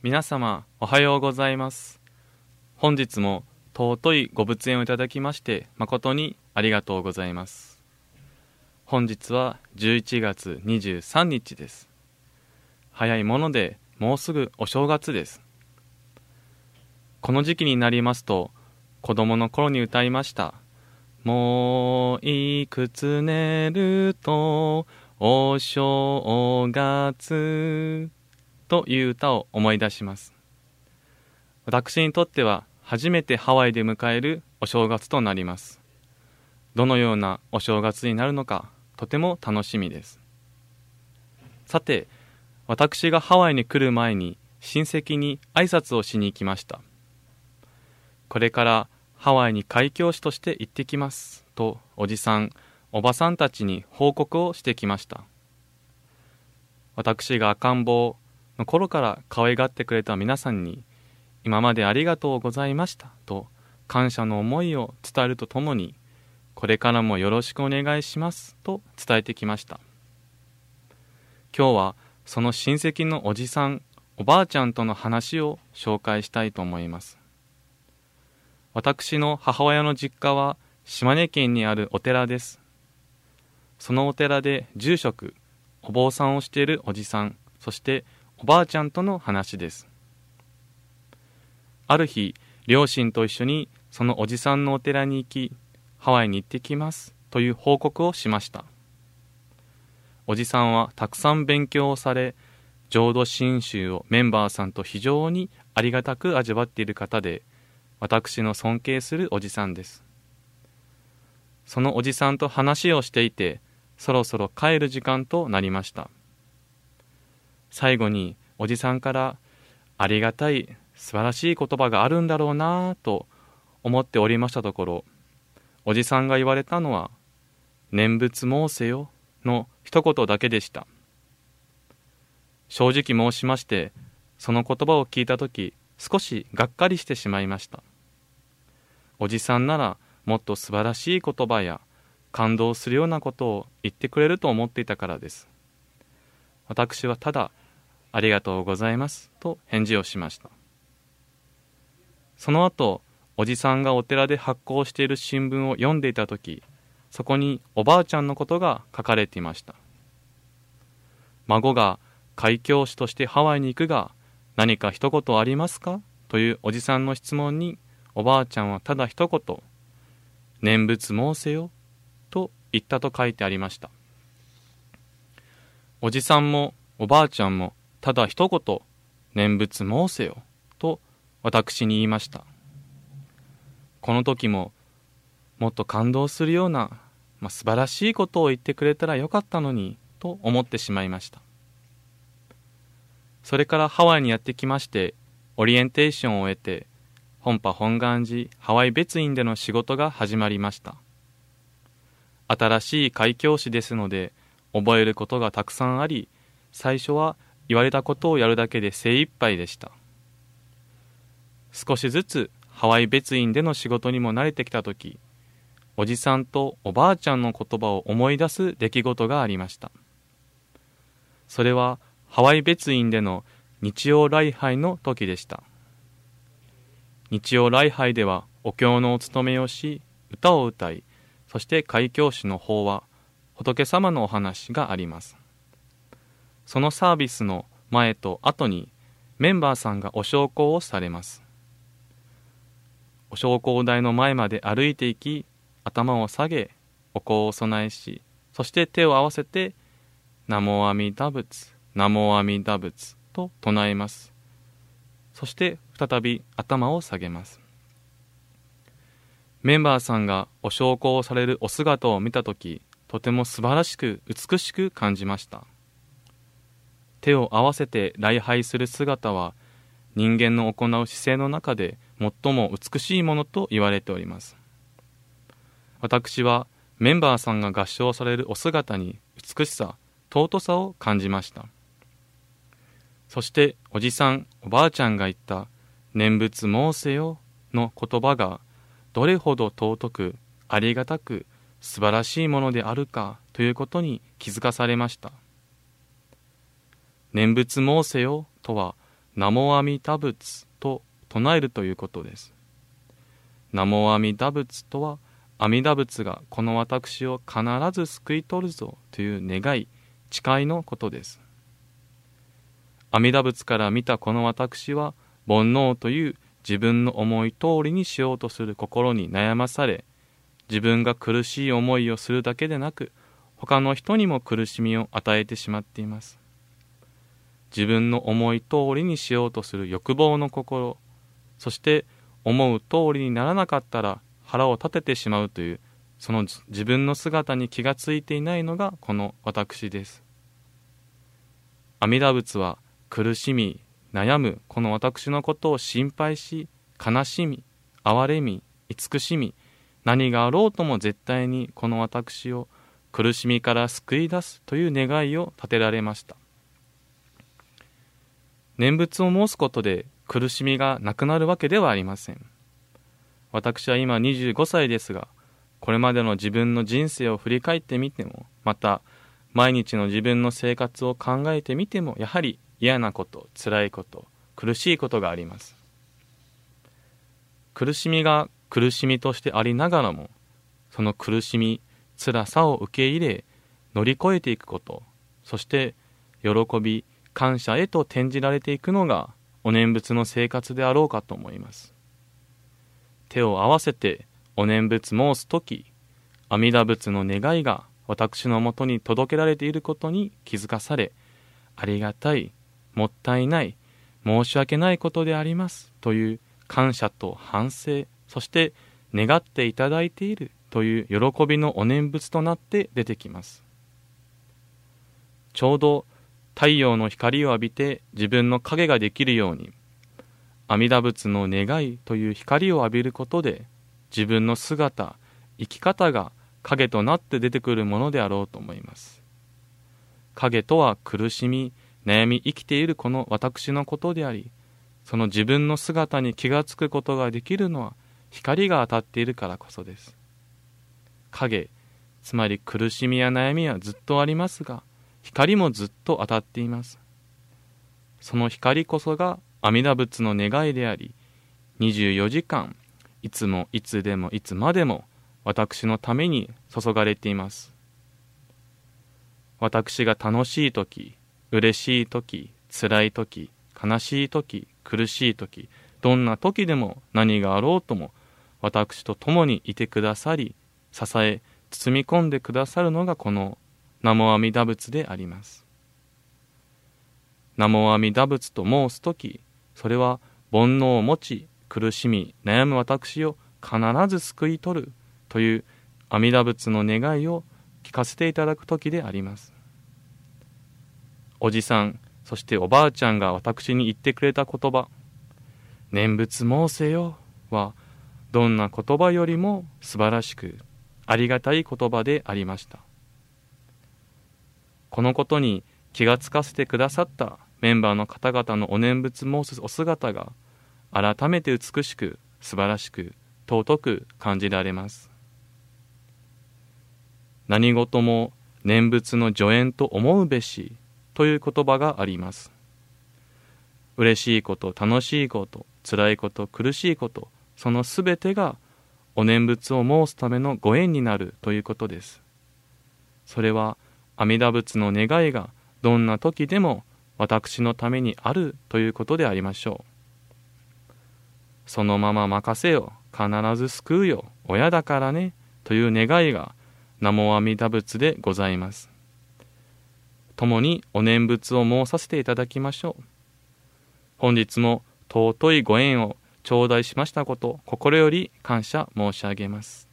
皆様おはようございます。本日も尊いご仏縁をいただきまして誠にありがとうございます。本日は11月23日です。早いものでもうすぐお正月です。この時期になりますと子供の頃に歌いました。もういくつ寝るとお正月。という歌を思い出します。私にとっては初めてハワイで迎えるお正月となります。どのようなお正月になるのかとても楽しみです。さて私がハワイに来る前に親戚に挨拶をしに行きました。これからハワイに開教師として行ってきますとおじさんおばさんたちに報告をしてきました。私が赤ん坊の頃から可愛がってくれた皆さんに今までありがとうございましたと感謝の思いを伝えるとともにこれからもよろしくお願いしますと伝えてきました。今日はその親戚のおじさんおばあちゃんとの話を紹介したいと思います。私の母親の実家は島根県にあるお寺です。そのお寺で住職お坊さんをしているおじさんそしておばあちゃんとの話です。ある日両親と一緒にそのおじさんのお寺に行きハワイに行ってきますという報告をしました。おじさんはたくさん勉強をされ浄土真宗をメンバーさんと非常にありがたく味わっている方で私の尊敬するおじさんです。そのおじさんと話をしていてそろそろ帰る時間となりました。最後におじさんからありがたい素晴らしい言葉があるんだろうなぁと思っておりましたところおじさんが言われたのは「念仏申せよ」の一言だけでした。正直申しましてその言葉を聞いた時少しがっかりしてしまいました。おじさんならもっと素晴らしい言葉や感動するようなことを言ってくれると思っていたからです。私はただありがとうございますと返事をしました。その後おじさんがお寺で発行している新聞を読んでいた時そこにおばあちゃんのことが書かれていました。孫が開教師としてハワイに行くが何か一言ありますか？というおじさんの質問におばあちゃんはただ一言「念仏申せよ」と言ったと書いてありました。おじさんもおばあちゃんもただ一言「念仏申せよ」と私に言いました。この時ももっと感動するような、まあ、素晴らしいことを言ってくれたらよかったのにと思ってしまいました。それからハワイにやってきましてオリエンテーションを終えて本波本願寺ハワイ別院での仕事が始まりました。新しい開教師ですので覚えることがたくさんあり最初は言われたことをやるだけで精一杯でした。少しずつハワイ別院での仕事にも慣れてきた時おじさんとおばあちゃんの言葉を思い出す出来事がありました。それはハワイ別院での日曜礼拝の時でした。日曜礼拝ではお経のお務めをし歌を歌いそして開教師の法話仏様のお話があります。そのサービスの前と後にメンバーさんがお焼香をされます。お焼香台の前まで歩いていき頭を下げお香を供えしそして手を合わせて「南無阿弥陀仏南無阿弥陀仏」と唱えます。そして再び頭を下げます。メンバーさんがお焼香をされるお姿を見た時とても素晴らしく美しく感じました。手を合わせて礼拝する姿は人間の行う姿勢の中で最も美しいものと言われております。私はメンバーさんが合唱されるお姿に美しさ尊さを感じました。そしておじさんおばあちゃんが言った「念仏申せよ」の言葉がどれほど尊くありがたく素晴らしいものであるかということに気づかされました念仏申せよとはナモアミダ仏と唱えるということです。ナモアミダ仏とは、阿弥陀仏がこの私を必ず救い取るぞという願い、誓いのことです。阿弥陀仏から見たこの私は、煩悩という自分の思い通りにしようとする心に悩まされ、自分が苦しい思いをするだけでなく、他の人にも苦しみを与えてしまっています。自分の思い通りにしようとする欲望の心、そして思う通りにならなかったら腹を立ててしまうというその自分の姿に気がついていないのがこの私です。阿弥陀仏は苦しみ、悩むこの私のことを心配し、悲しみ、哀れみ、慈しみ、何があろうとも絶対にこの私を苦しみから救い出すという願いを立てられました。念仏を申すことで苦しみがなくなるわけではありません。私は今25歳ですが、これまでの自分の人生を振り返ってみても、また毎日の自分の生活を考えてみても、やはり嫌なこと、辛いこと、苦しいことがあります。苦しみが苦しみとしてありながらも、その苦しみ、辛さを受け入れ、乗り越えていくこと、そして喜び、感謝へと転じられていくのがお念仏の生活であろうかと思います。手を合わせてお念仏申す時阿弥陀仏の願いが私のもとに届けられていることに気づかされありがたいもったいない申し訳ないことでありますという感謝と反省そして願っていただいているという喜びのお念仏となって出てきます。ちょうど太陽の光を浴びて自分の影ができるように阿弥陀仏の願いという光を浴びることで自分の姿生き方が影となって出てくるものであろうと思います。影とは苦しみ悩み生きているこの私のことでありその自分の姿に気がつくことができるのは光が当たっているからこそです。影つまり苦しみや悩みはずっとありますが光もずっと当たっています。その光こそが阿弥陀仏の願いであり24時間いつもいつでもいつまでも私のために注がれています。私が楽しい時嬉しい時辛い時悲しい時苦しい時どんな時でも何があろうとも私と共にいてくださり支え包み込んでくださるのがこの南無阿弥陀仏であります。南無阿弥陀仏と申す時それは煩悩を持ち苦しみ悩む私を必ず救い取るという阿弥陀仏の願いを聞かせていただく時であります。おじさんそしておばあちゃんが私に言ってくれた言葉「念仏申せよ」はどんな言葉よりも素晴らしくありがたい言葉でありました。このことに気がつかせてくださったメンバーの方々のお念仏申すお姿が改めて美しく素晴らしく尊く感じられます。何事も念仏の助縁と思うべしという言葉があります。嬉しいこと楽しいこと辛いこと苦しいことそのすべてがお念仏を申すためのご縁になるということですそれは阿弥陀仏の願いがどんな時でも私のためにあるということでありましょう。そのまま任せよ、必ず救うよ、親だからね、という願いが南無阿弥陀仏でございます。共にお念仏を申させていただきましょう。本日も尊いご縁を頂戴しましたこと、心より感謝申し上げます。